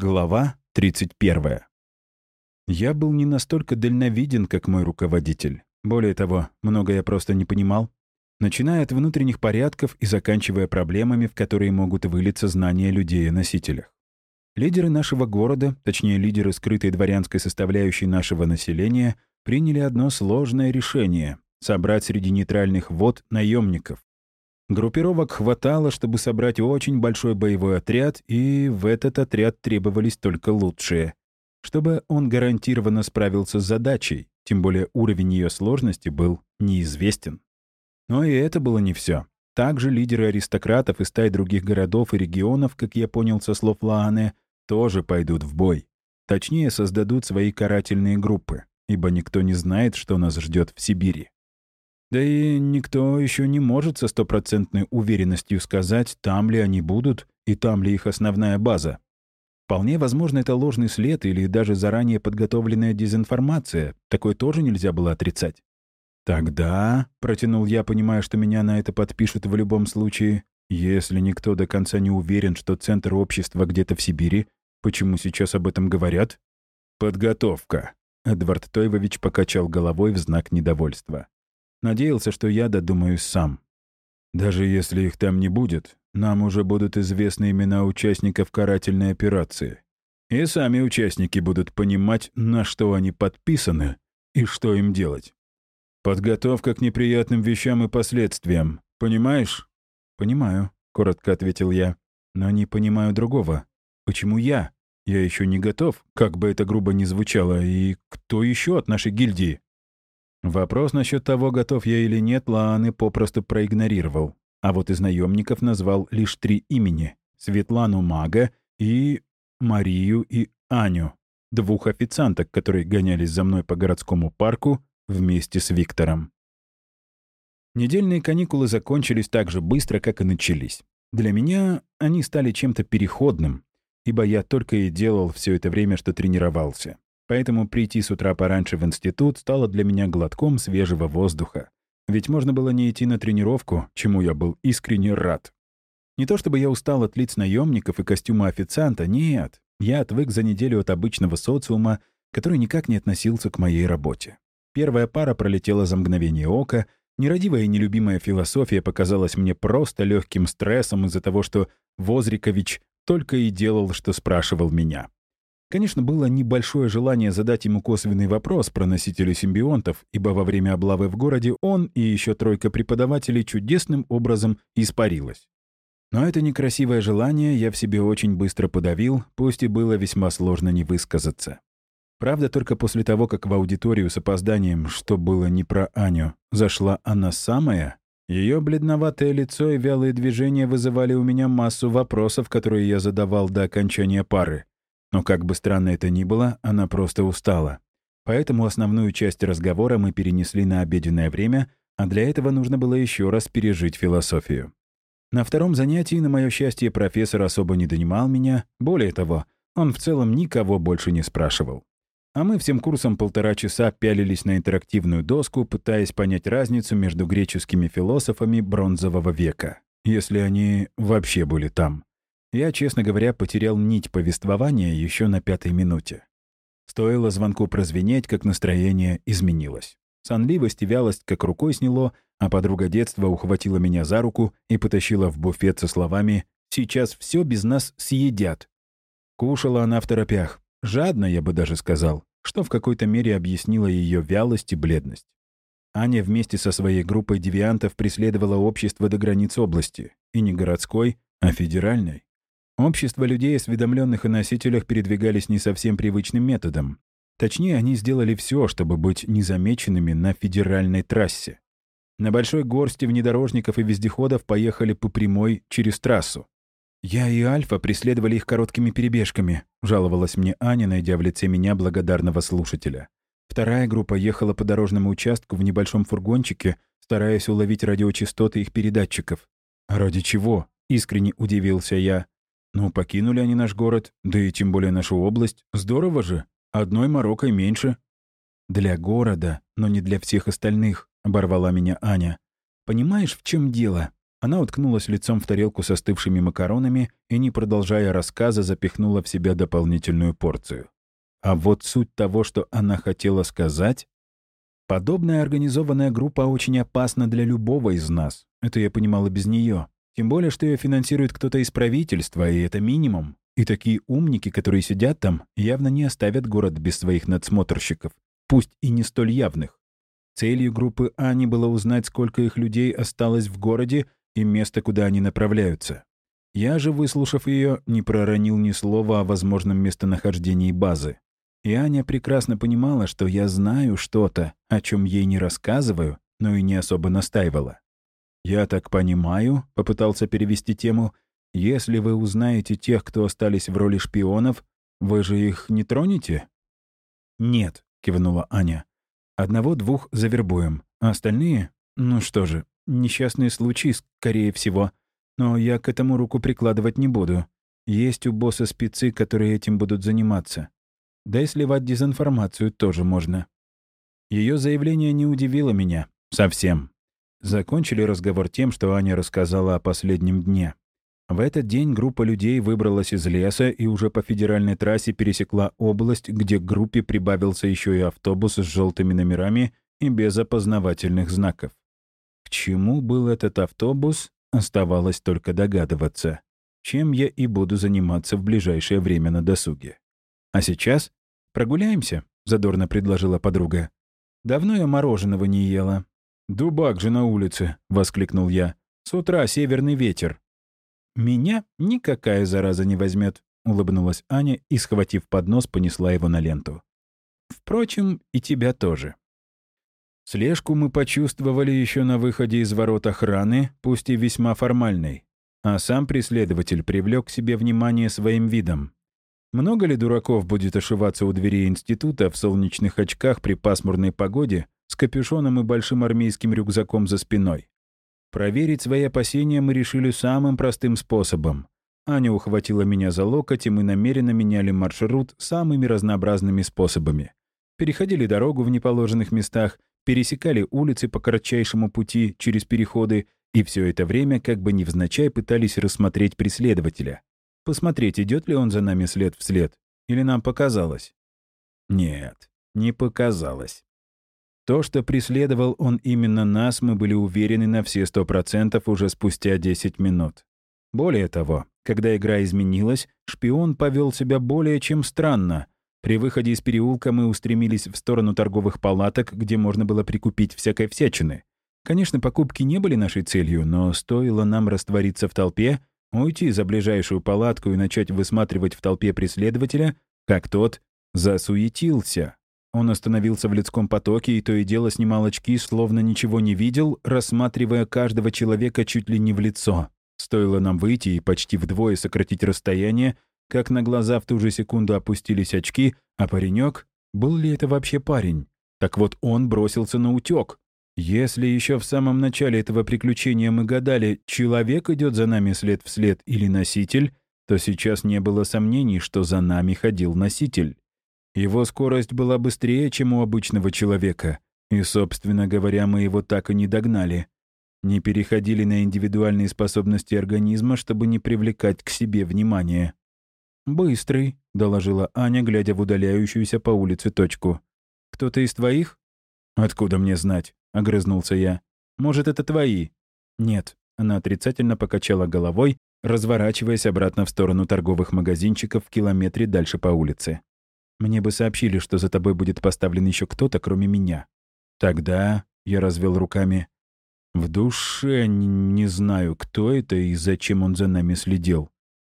Глава 31. Я был не настолько дальновиден, как мой руководитель. Более того, много я просто не понимал. Начиная от внутренних порядков и заканчивая проблемами, в которые могут вылиться знания людей о носителях. Лидеры нашего города, точнее лидеры скрытой дворянской составляющей нашего населения, приняли одно сложное решение — собрать среди нейтральных вод наемников. Группировок хватало, чтобы собрать очень большой боевой отряд, и в этот отряд требовались только лучшие. Чтобы он гарантированно справился с задачей, тем более уровень ее сложности был неизвестен. Но и это было не все. Также лидеры аристократов из стай других городов и регионов, как я понял со слов Лааны, тоже пойдут в бой. Точнее, создадут свои карательные группы, ибо никто не знает, что нас ждет в Сибири. Да и никто еще не может со стопроцентной уверенностью сказать, там ли они будут и там ли их основная база. Вполне возможно, это ложный след или даже заранее подготовленная дезинформация. Такое тоже нельзя было отрицать. «Тогда», — протянул я, понимая, что меня на это подпишут в любом случае, «если никто до конца не уверен, что центр общества где-то в Сибири, почему сейчас об этом говорят?» «Подготовка», — Эдвард Тойвович покачал головой в знак недовольства. Надеялся, что я додумаюсь сам. Даже если их там не будет, нам уже будут известны имена участников карательной операции. И сами участники будут понимать, на что они подписаны и что им делать. Подготовка к неприятным вещам и последствиям. Понимаешь? Понимаю, коротко ответил я. Но не понимаю другого. Почему я? Я еще не готов, как бы это грубо ни звучало, и кто еще от нашей гильдии? Вопрос насчет того, готов я или нет, Лааны попросту проигнорировал. А вот из наемников назвал лишь три имени — Светлану Мага и Марию и Аню, двух официанток, которые гонялись за мной по городскому парку вместе с Виктором. Недельные каникулы закончились так же быстро, как и начались. Для меня они стали чем-то переходным, ибо я только и делал все это время, что тренировался. Поэтому прийти с утра пораньше в институт стало для меня глотком свежего воздуха. Ведь можно было не идти на тренировку, чему я был искренне рад. Не то чтобы я устал от лиц наемников и костюма официанта, нет. Я отвык за неделю от обычного социума, который никак не относился к моей работе. Первая пара пролетела за мгновение ока, нерадивая и нелюбимая философия показалась мне просто легким стрессом из-за того, что Возрикович только и делал, что спрашивал меня. Конечно, было небольшое желание задать ему косвенный вопрос про носителей симбионтов, ибо во время облавы в городе он и еще тройка преподавателей чудесным образом испарилось. Но это некрасивое желание я в себе очень быстро подавил, пусть и было весьма сложно не высказаться. Правда, только после того, как в аудиторию с опозданием, что было не про Аню, зашла она самая, ее бледноватое лицо и вялые движения вызывали у меня массу вопросов, которые я задавал до окончания пары. Но как бы странно это ни было, она просто устала. Поэтому основную часть разговора мы перенесли на обеденное время, а для этого нужно было еще раз пережить философию. На втором занятии, на мое счастье, профессор особо не донимал меня. Более того, он в целом никого больше не спрашивал. А мы всем курсом полтора часа пялились на интерактивную доску, пытаясь понять разницу между греческими философами бронзового века, если они вообще были там. Я, честно говоря, потерял нить повествования еще на пятой минуте. Стоило звонку прозвенеть, как настроение изменилось. Сонливость и вялость как рукой сняло, а подруга детства ухватила меня за руку и потащила в буфет со словами «Сейчас все без нас съедят». Кушала она в торопях. Жадно, я бы даже сказал, что в какой-то мере объяснило ее вялость и бледность. Аня вместе со своей группой девиантов преследовала общество до границ области, и не городской, а федеральной. Общество людей, осведомленных о носителях, передвигались не совсем привычным методом. Точнее, они сделали все, чтобы быть незамеченными на федеральной трассе. На большой горсти внедорожников и вездеходов поехали по прямой через трассу. «Я и Альфа преследовали их короткими перебежками», — жаловалась мне Аня, найдя в лице меня благодарного слушателя. Вторая группа ехала по дорожному участку в небольшом фургончике, стараясь уловить радиочастоты их передатчиков. «Ради чего?» — искренне удивился я. Ну, покинули они наш город, да и тем более нашу область. Здорово же. Одной Мароккой меньше. Для города, но не для всех остальных, оборвала меня Аня. Понимаешь, в чем дело? Она уткнулась лицом в тарелку с остывшими макаронами и, не продолжая рассказа, запихнула в себя дополнительную порцию. А вот суть того, что она хотела сказать... Подобная организованная группа очень опасна для любого из нас. Это я понимала без нее. Тем более, что ее финансирует кто-то из правительства, и это минимум. И такие умники, которые сидят там, явно не оставят город без своих надсмотрщиков, пусть и не столь явных. Целью группы Ани было узнать, сколько их людей осталось в городе и место, куда они направляются. Я же, выслушав ее, не проронил ни слова о возможном местонахождении базы. И Аня прекрасно понимала, что я знаю что-то, о чем ей не рассказываю, но и не особо настаивала. «Я так понимаю», — попытался перевести тему, «если вы узнаете тех, кто остались в роли шпионов, вы же их не тронете?» «Нет», — кивнула Аня. «Одного-двух завербуем, а остальные, ну что же, несчастные случаи, скорее всего. Но я к этому руку прикладывать не буду. Есть у босса спецы, которые этим будут заниматься. Да и сливать дезинформацию тоже можно. Ее заявление не удивило меня. Совсем. Закончили разговор тем, что Аня рассказала о последнем дне. В этот день группа людей выбралась из леса и уже по федеральной трассе пересекла область, где к группе прибавился еще и автобус с желтыми номерами и без опознавательных знаков. К чему был этот автобус, оставалось только догадываться, чем я и буду заниматься в ближайшее время на досуге. А сейчас «Прогуляемся?» — задорно предложила подруга. «Давно я мороженого не ела». «Дубак же на улице!» — воскликнул я. «С утра северный ветер». «Меня никакая зараза не возьмет, улыбнулась Аня и, схватив поднос, понесла его на ленту. «Впрочем, и тебя тоже». Слежку мы почувствовали еще на выходе из ворот охраны, пусть и весьма формальной. А сам преследователь привлек к себе внимание своим видом. Много ли дураков будет ошиваться у дверей института в солнечных очках при пасмурной погоде с капюшоном и большим армейским рюкзаком за спиной? Проверить свои опасения мы решили самым простым способом. Аня ухватила меня за локоть, и мы намеренно меняли маршрут самыми разнообразными способами. Переходили дорогу в неположенных местах, пересекали улицы по кратчайшему пути через переходы, и все это время как бы невзначай пытались рассмотреть преследователя посмотреть, идет ли он за нами след в след, или нам показалось. Нет, не показалось. То, что преследовал он именно нас, мы были уверены на все сто процентов уже спустя 10 минут. Более того, когда игра изменилась, шпион повел себя более чем странно. При выходе из переулка мы устремились в сторону торговых палаток, где можно было прикупить всякой всячины. Конечно, покупки не были нашей целью, но стоило нам раствориться в толпе, уйти за ближайшую палатку и начать высматривать в толпе преследователя, как тот засуетился. Он остановился в людском потоке и то и дело снимал очки, словно ничего не видел, рассматривая каждого человека чуть ли не в лицо. Стоило нам выйти и почти вдвое сократить расстояние, как на глаза в ту же секунду опустились очки, а паренек, был ли это вообще парень? Так вот он бросился на утек. Если еще в самом начале этого приключения мы гадали, человек идет за нами след в след или носитель, то сейчас не было сомнений, что за нами ходил носитель. Его скорость была быстрее, чем у обычного человека, и, собственно говоря, мы его так и не догнали. Не переходили на индивидуальные способности организма, чтобы не привлекать к себе внимание. «Быстрый», — доложила Аня, глядя в удаляющуюся по улице точку. «Кто-то из твоих?» «Откуда мне знать?» — огрызнулся я. «Может, это твои?» «Нет». Она отрицательно покачала головой, разворачиваясь обратно в сторону торговых магазинчиков в километре дальше по улице. «Мне бы сообщили, что за тобой будет поставлен еще кто-то, кроме меня». «Тогда...» — я развел руками. «В душе не знаю, кто это и зачем он за нами следил.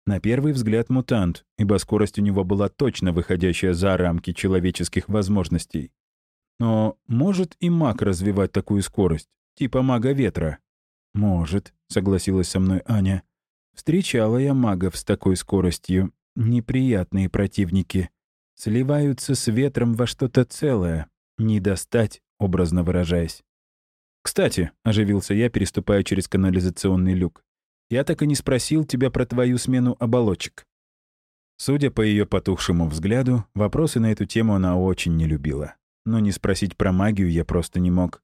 На первый взгляд мутант, ибо скорость у него была точно выходящая за рамки человеческих возможностей. Но может и маг развивать такую скорость, типа мага ветра? Может, согласилась со мной Аня. Встречала я магов с такой скоростью. Неприятные противники. Сливаются с ветром во что-то целое. Не достать, образно выражаясь. «Кстати», — оживился я, переступая через канализационный люк, «я так и не спросил тебя про твою смену оболочек». Судя по ее потухшему взгляду, вопросы на эту тему она очень не любила но не спросить про магию я просто не мог.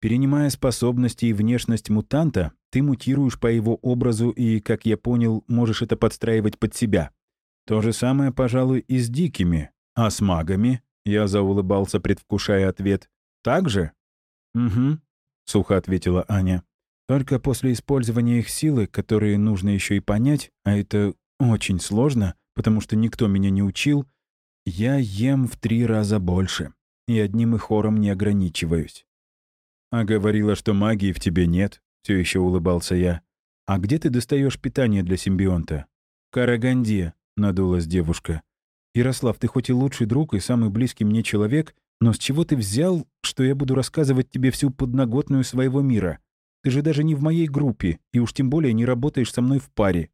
Перенимая способности и внешность мутанта, ты мутируешь по его образу и, как я понял, можешь это подстраивать под себя. То же самое, пожалуй, и с дикими. А с магами? Я заулыбался, предвкушая ответ. Так же? Угу, сухо ответила Аня. Только после использования их силы, которые нужно еще и понять, а это очень сложно, потому что никто меня не учил, я ем в три раза больше и одним и хором не ограничиваюсь. А говорила, что магии в тебе нет, все еще улыбался я. А где ты достаешь питание для симбионта? Караганде, надулась девушка. Ярослав, ты хоть и лучший друг и самый близкий мне человек, но с чего ты взял, что я буду рассказывать тебе всю подноготную своего мира? Ты же даже не в моей группе, и уж тем более не работаешь со мной в паре.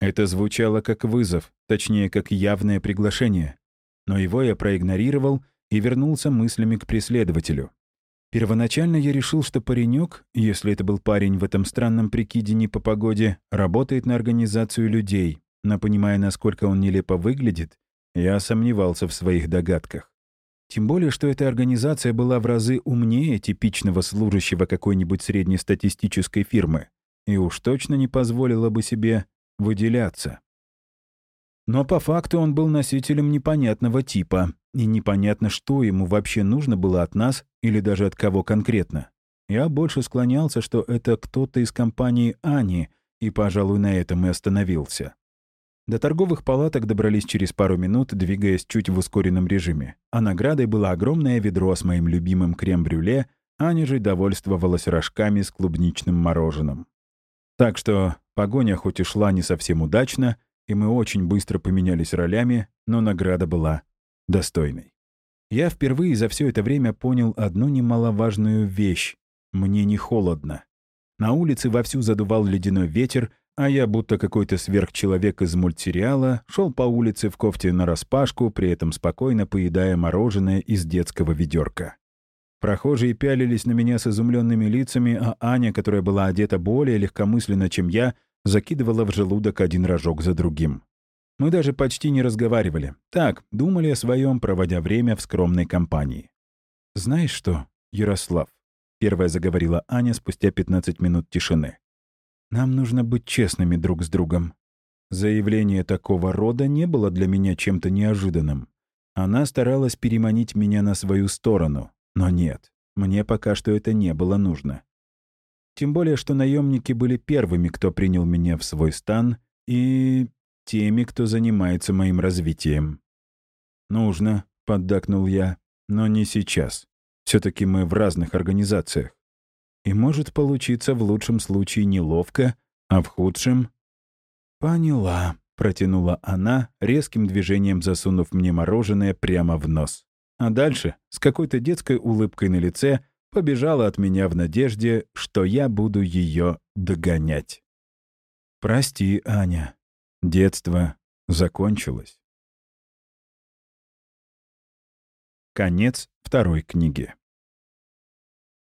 Это звучало как вызов, точнее, как явное приглашение. Но его я проигнорировал и вернулся мыслями к преследователю. Первоначально я решил, что паренек, если это был парень в этом странном прикиде не по погоде, работает на организацию людей, но понимая, насколько он нелепо выглядит, я сомневался в своих догадках. Тем более, что эта организация была в разы умнее типичного служащего какой-нибудь среднестатистической фирмы и уж точно не позволила бы себе выделяться. Но по факту он был носителем непонятного типа, и непонятно, что ему вообще нужно было от нас или даже от кого конкретно. Я больше склонялся, что это кто-то из компании Ани, и, пожалуй, на этом и остановился. До торговых палаток добрались через пару минут, двигаясь чуть в ускоренном режиме. А наградой было огромное ведро с моим любимым крем-брюле, Аня же довольствовалась рожками с клубничным мороженым. Так что погоня хоть и шла не совсем удачно, и мы очень быстро поменялись ролями, но награда была достойной. Я впервые за все это время понял одну немаловажную вещь. Мне не холодно. На улице вовсю задувал ледяной ветер, а я, будто какой-то сверхчеловек из мультсериала, шел по улице в кофте нараспашку, при этом спокойно поедая мороженое из детского ведерка. Прохожие пялились на меня с изумленными лицами, а Аня, которая была одета более легкомысленно, чем я, закидывала в желудок один рожок за другим. Мы даже почти не разговаривали. Так, думали о своем, проводя время в скромной компании. «Знаешь что, Ярослав?» — первая заговорила Аня спустя 15 минут тишины. «Нам нужно быть честными друг с другом. Заявление такого рода не было для меня чем-то неожиданным. Она старалась переманить меня на свою сторону, но нет, мне пока что это не было нужно. Тем более, что наемники были первыми, кто принял меня в свой стан, и теми, кто занимается моим развитием. «Нужно», — поддакнул я, — «но не сейчас. все таки мы в разных организациях. И может получиться в лучшем случае неловко, а в худшем...» «Поняла», — протянула она, резким движением засунув мне мороженое прямо в нос. А дальше, с какой-то детской улыбкой на лице, побежала от меня в надежде, что я буду ее догонять. «Прости, Аня. Детство закончилось». Конец второй книги.